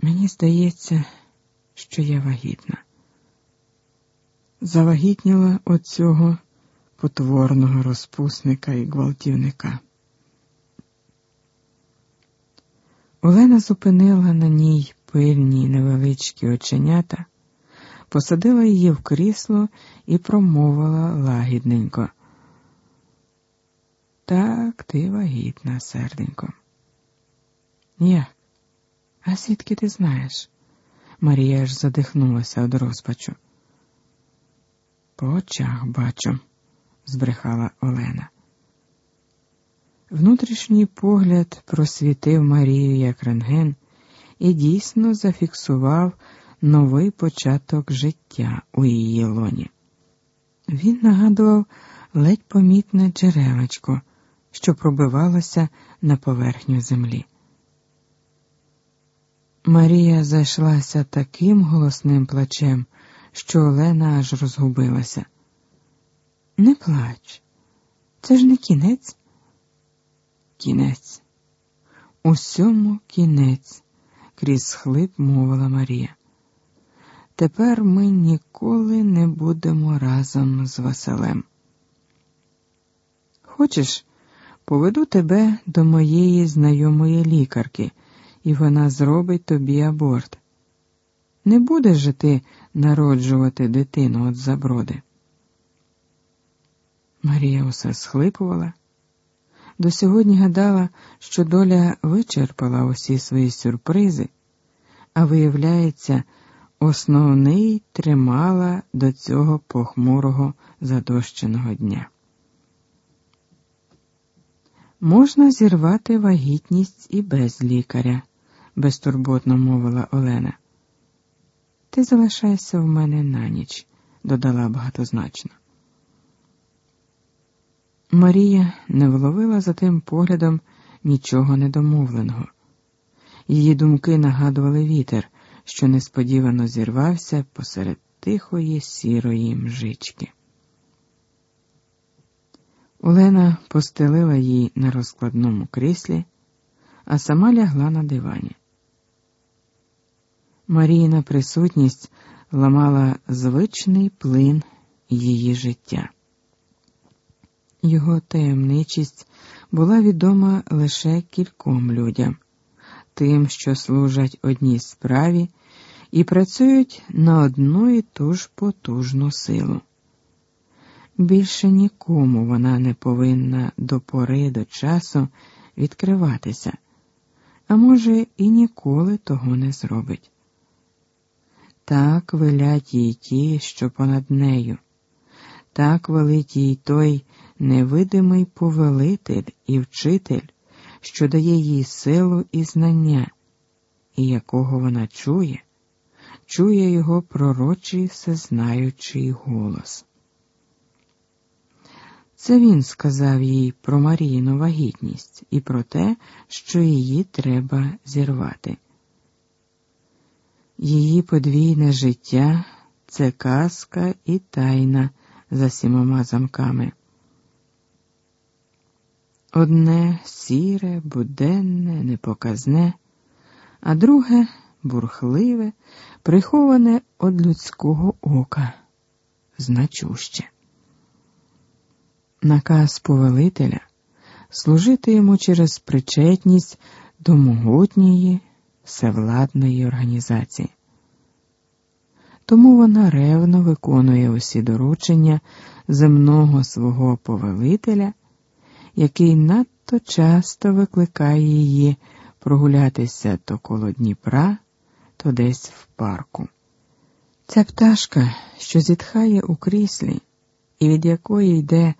Мені здається, що я вагітна. Завагітніла от цього потворного розпусника і гвалтівника. Олена зупинила на ній пильні невеличкі оченята, посадила її в крісло і промовила лагідненько. Так, ти вагітна, серденько. Як? А звідки ти знаєш? Марія аж задихнулася від розпачу. По очах бачу, збрехала Олена. Внутрішній погляд просвітив Марію як рентген і дійсно зафіксував новий початок життя у її лоні. Він нагадував ледь помітне джерелочко, що пробивалося на поверхню землі. Марія зайшлася таким голосним плачем, що Олена аж розгубилася. Не плач, це ж не кінець. Кінець. Усьому кінець, крізь хлип мовила Марія. Тепер ми ніколи не будемо разом з Василем. Хочеш, поведу тебе до моєї знайомої лікарки, і вона зробить тобі аборт. Не будеш же ти народжувати дитину от заброди. Марія усе схлипувала. До сьогодні гадала, що доля вичерпала усі свої сюрпризи, а виявляється, основний тримала до цього похмурого задощеного дня. Можна зірвати вагітність і без лікаря, безтурботно мовила Олена. Ти залишайся в мене на ніч, додала багатозначно. Марія не вловила за тим поглядом нічого недомовленого. Її думки нагадували вітер, що несподівано зірвався посеред тихої сірої мжички. Олена постелила їй на розкладному кріслі, а сама лягла на дивані. Маріїна присутність ламала звичний плин її життя. Його таємничість була відома лише кільком людям, тим, що служать одній справі і працюють на одну і ту ж потужну силу. Більше нікому вона не повинна до пори до часу відкриватися, а може, і ніколи того не зробить. Так велять їй ті, що понад нею, так велить їй той невидимий повелитель і вчитель, що дає їй силу і знання, і якого вона чує, чує його пророчий всезнаючий голос. Це він сказав їй про Маріїну вагітність і про те, що її треба зірвати. Її подвійне життя це казка і тайна за сімома замками. Одне сіре, буденне, непоказне, а друге бурхливе, приховане од людського ока, значуще. Наказ повелителя служити йому через причетність до могутньої всевладної організації. Тому вона ревно виконує усі доручення земного свого повелителя який надто часто викликає її прогулятися то коло Дніпра, то десь в парку. Ця пташка, що зітхає у кріслі, і від якої йде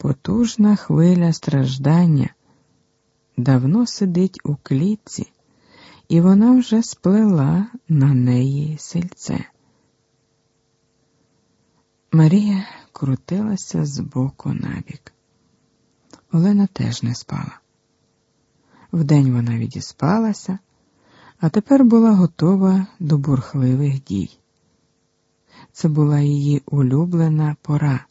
потужна хвиля страждання, давно сидить у клітці, і вона вже сплела на неї сельце. Марія крутилася з боку на бік. Олена теж не спала. Вдень вона відіспалася, а тепер була готова до бурхливих дій. Це була її улюблена пора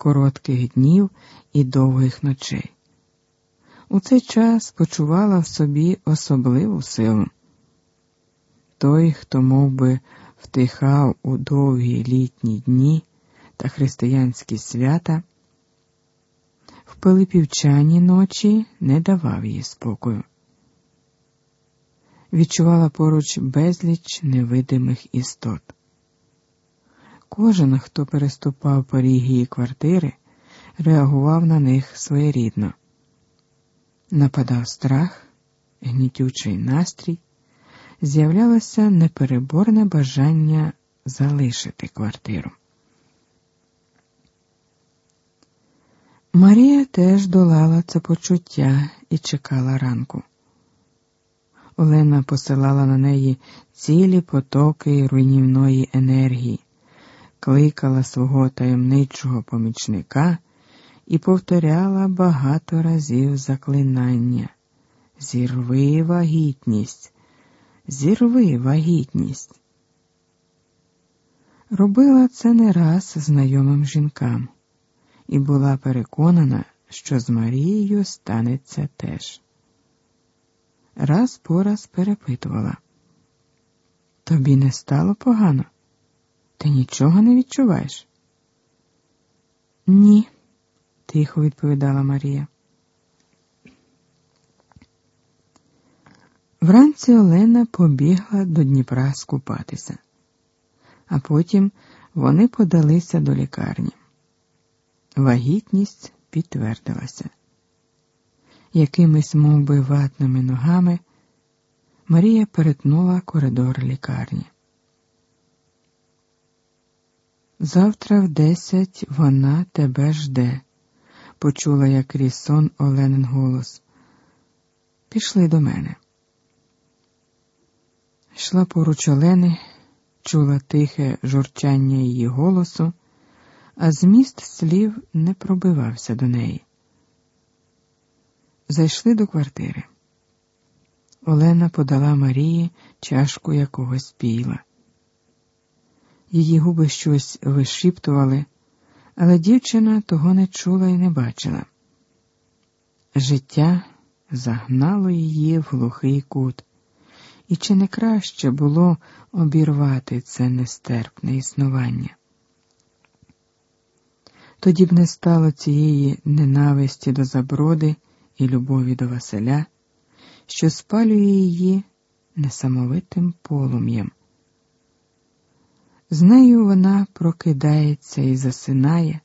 коротких днів і довгих ночей. У цей час почувала в собі особливу силу. той, хто мов би, втихав у довгі літні дні та християнські свята, в пилипівчані ночі не давав їй спокою. Відчувала поруч безліч невидимих істот. Кожен, хто переступав поріг її квартири, реагував на них своєрідно. Нападав страх, гнітючий настрій, з'являлося непереборне бажання залишити квартиру. Марія теж долала це почуття і чекала ранку. Олена посилала на неї цілі потоки руйнівної енергії, кликала свого таємничого помічника і повторяла багато разів заклинання. Зірви вагітність, зірви вагітність. Робила це не раз знайомим жінкам і була переконана, що з Марією станеться теж. Раз по раз перепитувала. Тобі не стало погано? Ти нічого не відчуваєш? Ні, тихо відповідала Марія. Вранці Олена побігла до Дніпра скупатися, а потім вони подалися до лікарні. Вагітність підтвердилася. Якимись мов би, ватними ногами Марія перетнула коридор лікарні. Завтра в десять вона тебе жде, почула я крізь сон Оленин голос. Пішли до мене. Йшла поруч Олени, чула тихе журчання її голосу а зміст слів не пробивався до неї. Зайшли до квартири. Олена подала Марії чашку якогось піла. Її губи щось вишіптували, але дівчина того не чула і не бачила. Життя загнало її в глухий кут, і чи не краще було обірвати це нестерпне існування? Тоді б не стало цієї ненависті до заброди і любові до Василя, що спалює її несамовитим полум'ям. З нею вона прокидається і засинає,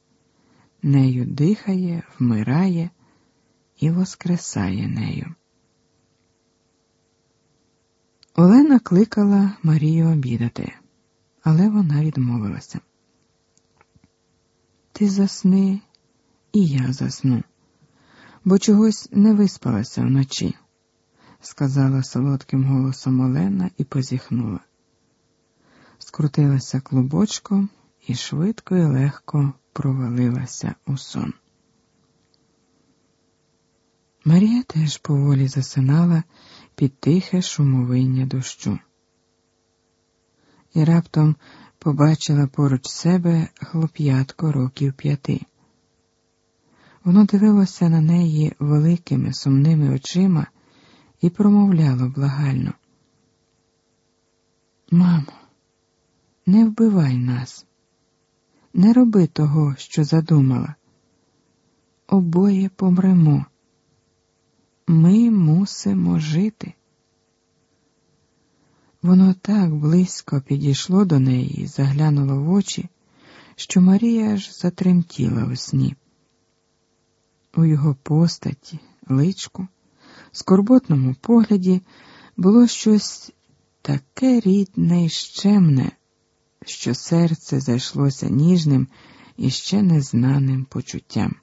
нею дихає, вмирає і воскресає нею. Олена кликала Марію обідати, але вона відмовилася. Ти засни, і я засну, бо чогось не виспалася вночі, сказала солодким голосом Олена і позіхнула. Скрутилася клубочком і швидко і легко провалилася у сон. Марія теж поволі засинала під тихе шумовиння дощу. І раптом побачила поруч себе хлоп'ятко років п'яти. Воно дивилося на неї великими сумними очима і промовляло благально. Мамо, не вбивай нас, не роби того, що задумала. Обоє помремо. Ми мусимо жити. Воно так близько підійшло до неї і заглянуло в очі, що Марія аж затремтіла у сні. У його постаті, личку, скорботному погляді було щось таке рідне і щемне, що серце зайшлося ніжним і ще незнаним почуттям.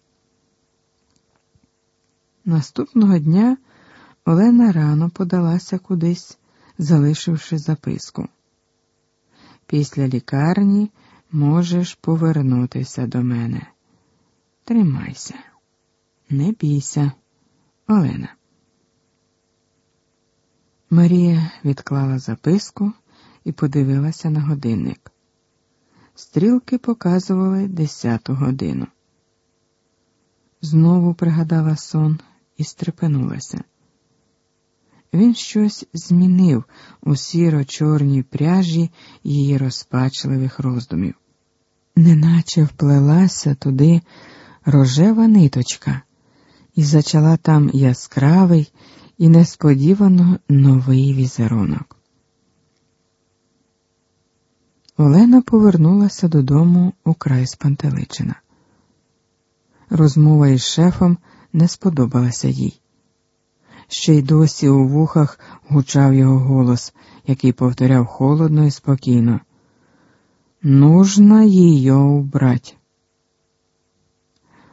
Наступного дня Олена рано подалася кудись залишивши записку. Після лікарні можеш повернутися до мене. Тримайся, не бійся, Олена. Марія відклала записку і подивилася на годинник. Стрілки показували десяту годину. Знову пригадала сон і стрепенулася він щось змінив у сіро-чорній пряжі її розпачливих роздумів, неначе вплелася туди рожева ниточка і зачала там яскравий і несподівано новий візерунок. Олена повернулася додому украй спантеличина. Розмова із шефом не сподобалася їй. Ще й досі у вухах гучав його голос, який повторяв холодно і спокійно. Нужно ее убрать.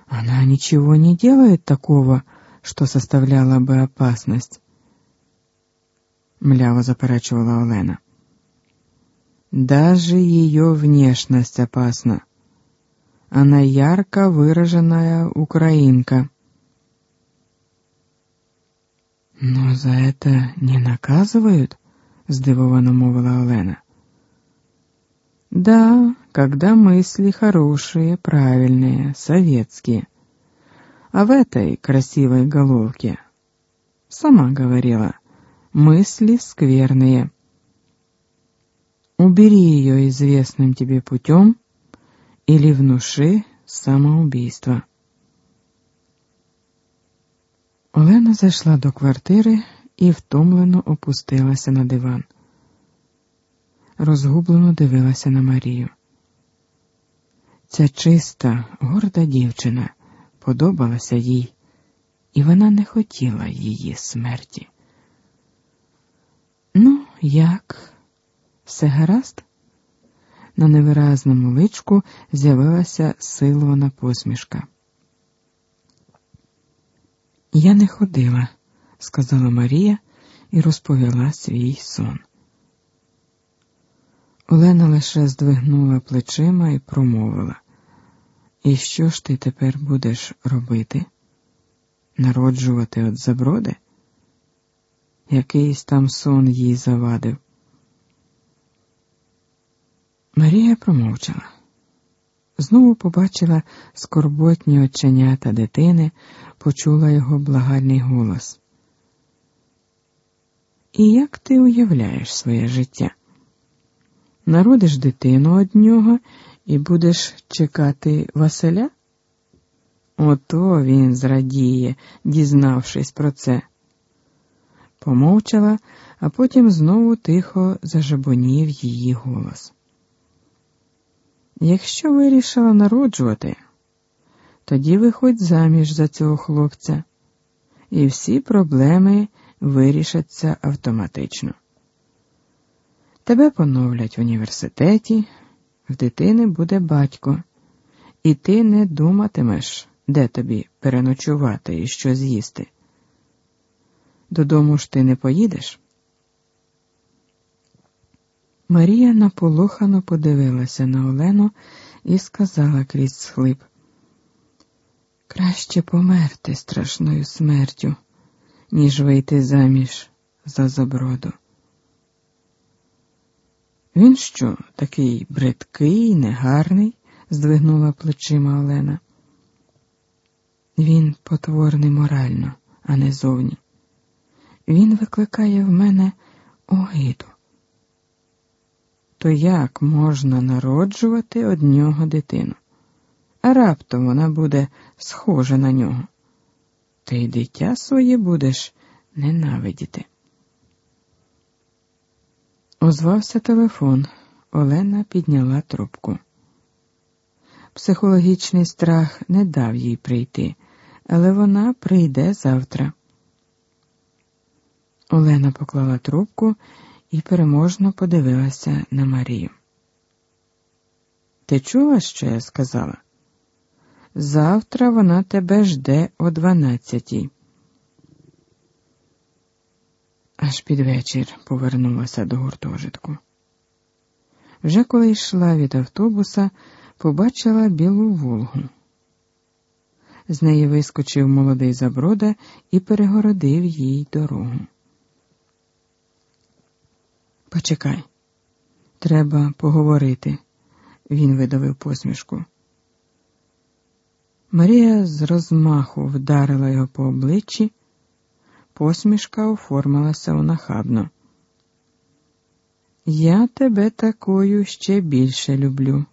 Она ничего не делает такого, что составляло бы опасность. Мляво заперечувала Олена. Даже ее внешность опасна. Она ярко выраженная украинка. Но за это не наказывают? Здивовано мовила Олена. Да, когда мысли хорошие, правильные, советские. А в этой красивой головке, сама говорила, мысли скверные. Убери ее известным тебе путем или внуши самоубийство. Олена зайшла до квартири і втомлено опустилася на диван. Розгублено дивилася на Марію. Ця чиста, горда дівчина подобалася їй, і вона не хотіла її смерті. Ну, як? Все гаразд? На невиразному личку з'явилася силована посмішка. Я не ходила, сказала Марія і розповіла свій сон. Олена лише здвигнула плечима і промовила. І що ж ти тепер будеш робити? Народжувати от заброди? Якийсь там сон їй завадив. Марія промовчала. Знову побачила скорботні оченята дитини, почула його благальний голос. І як ти уявляєш своє життя? Народиш дитину од нього і будеш чекати Василя? Ото він зрадіє, дізнавшись про це. Помовчала, а потім знову тихо зажебонів її голос. Якщо вирішила народжувати, тоді виходь заміж за цього хлопця, і всі проблеми вирішаться автоматично. Тебе поновлять в університеті, в дитини буде батько, і ти не думатимеш, де тобі переночувати і що з'їсти. Додому ж ти не поїдеш. Марія наполохано подивилася на Олену і сказала крізь схлип. Краще померти страшною смертю, ніж вийти заміж за заброду. Він що, такий бридкий, негарний? здвигнула плечима Олена. Він потворний морально, а не зовні. Він викликає в мене огиду. То як можна народжувати од нього дитину? А раптом вона буде схожа на нього. Ти й дитя своє будеш ненавидіти. Озвався телефон. Олена підняла трубку. Психологічний страх не дав їй прийти, але вона прийде завтра. Олена поклала трубку і переможно подивилася на Марію. Ти чула, що я сказала? Завтра вона тебе жде о дванадцятій. Аж під вечір повернулася до гуртожитку. Вже коли йшла від автобуса, побачила білу Волгу. З неї вискочив молодий заброда і перегородив їй дорогу. Почекай, треба поговорити, він видавив посмішку. Марія з розмаху вдарила його по обличчі, посмішка оформилася унахабно. Я тебе такою ще більше люблю.